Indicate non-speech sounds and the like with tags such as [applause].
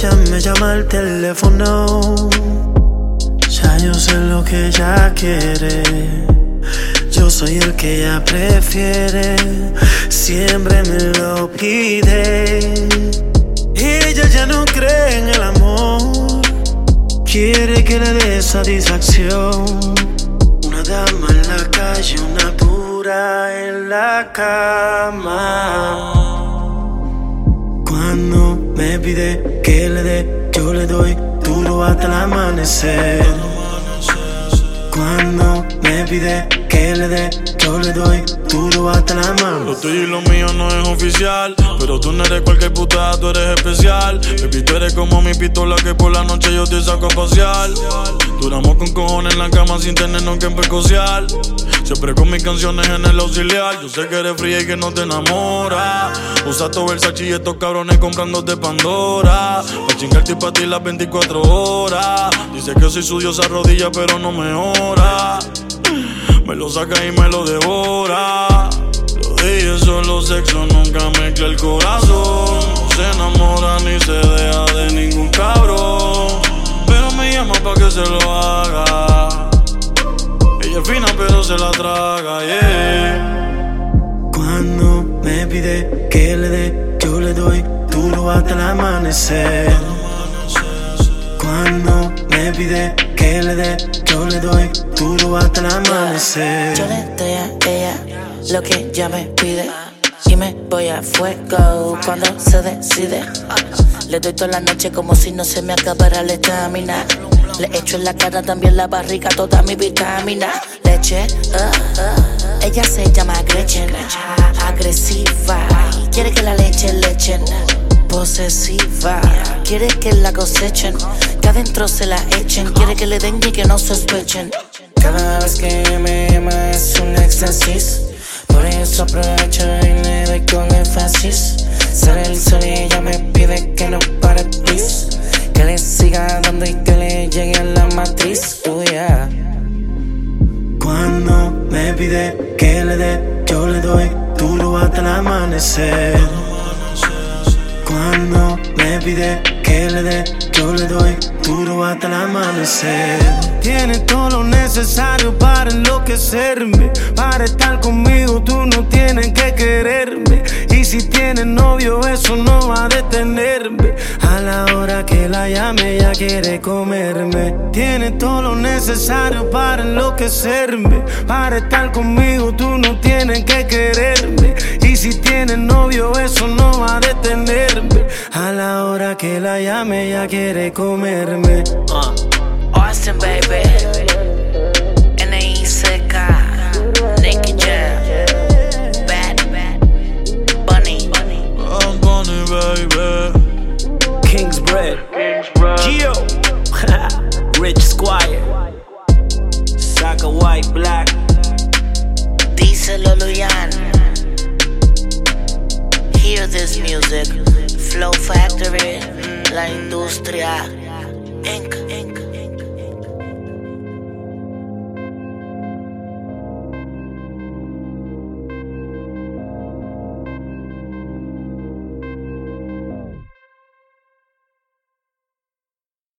aprovecha, me llama al teléfono. Ya yo sé lo que ella quiere. Yo soy el que ella prefiere. Siempre me lo pide. Ella ya no cree en el amor. Quiere que le dé satisfacción. Una dama en la calle, una pura en la cama. Cuando me pide que le dé, yo le doy duro hasta el amanecer. Cuando me pide que yo le doy duro hasta la mano. Lo tuyo y lo mío no es oficial, pero tú no eres cualquier puta, tú eres especial. Baby, tú eres como mi pistola que por la noche yo te saco a pasear. Duramos con cojones en la cama sin tenernos que empecociar. Siempre con mis canciones en el auxiliar. Yo sé que eres fría y que no te enamora. Usa todo el sachi y estos cabrones comprándote Pandora. Pa' chingarte y pa' ti las 24 horas. Dice que soy su diosa rodilla, pero no me ora. Me lo saca y me lo devora. Lo de solo sexo, nunca mezcla el corazón. No se enamora ni se deja de ningún cabrón. Pero me llama pa' que se lo haga. Ella es fina, pero se la traga, yeah. Cuando me pide que le dé, yo le doy duro hasta el amanecer. Pide que le dé, yo le doy duro hasta el amanecer. Yo le doy a ella lo que ella me pide. Y me voy a fuego cuando se decide. Le doy toda la noche como si no se me acabara la estamina. Le echo en la cara también la barriga, toda mi vitamina. Leche, ah, ah. ella se llama Gretchen. Agresiva, quiere que la. Posesiva, quiere que la cosechen. Que adentro se la echen, quiere que le den y que no sospechen. Cada vez que me llama es un éxtasis. Por eso aprovecho y le doy con énfasis. Sale el sol y ella me pide que no pare. Que le siga dando y que le llegue a la matriz. Oh, yeah. Cuando me pide que le dé, yo le doy duro hasta el amanecer. Cuando me pide que le dé, yo le doy duro hasta el amanecer. Tiene todo lo necesario para enloquecerme. Para estar conmigo, tú no tienes que quererme. Y si tienes novio, eso no va a detenerme. A la hora que la llame, ella quiere comerme. Tiene todo lo necesario para enloquecerme. Para estar conmigo, tú no tienes que quererme. Y si tienes novio, eso no va a detenerme. A la hora que la llame, ella quiere comerme. Uh, Austin, baby. N.I.C.K. Nicky Jam. Bad, bad. Bunny. I'm bunny, baby. King's Bread. Gio. [laughs] Rich Squire. Saka White Black. Díselo, Luyan. Hear this music. Flow Factory. La industria. Inc. Inc.